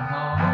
home.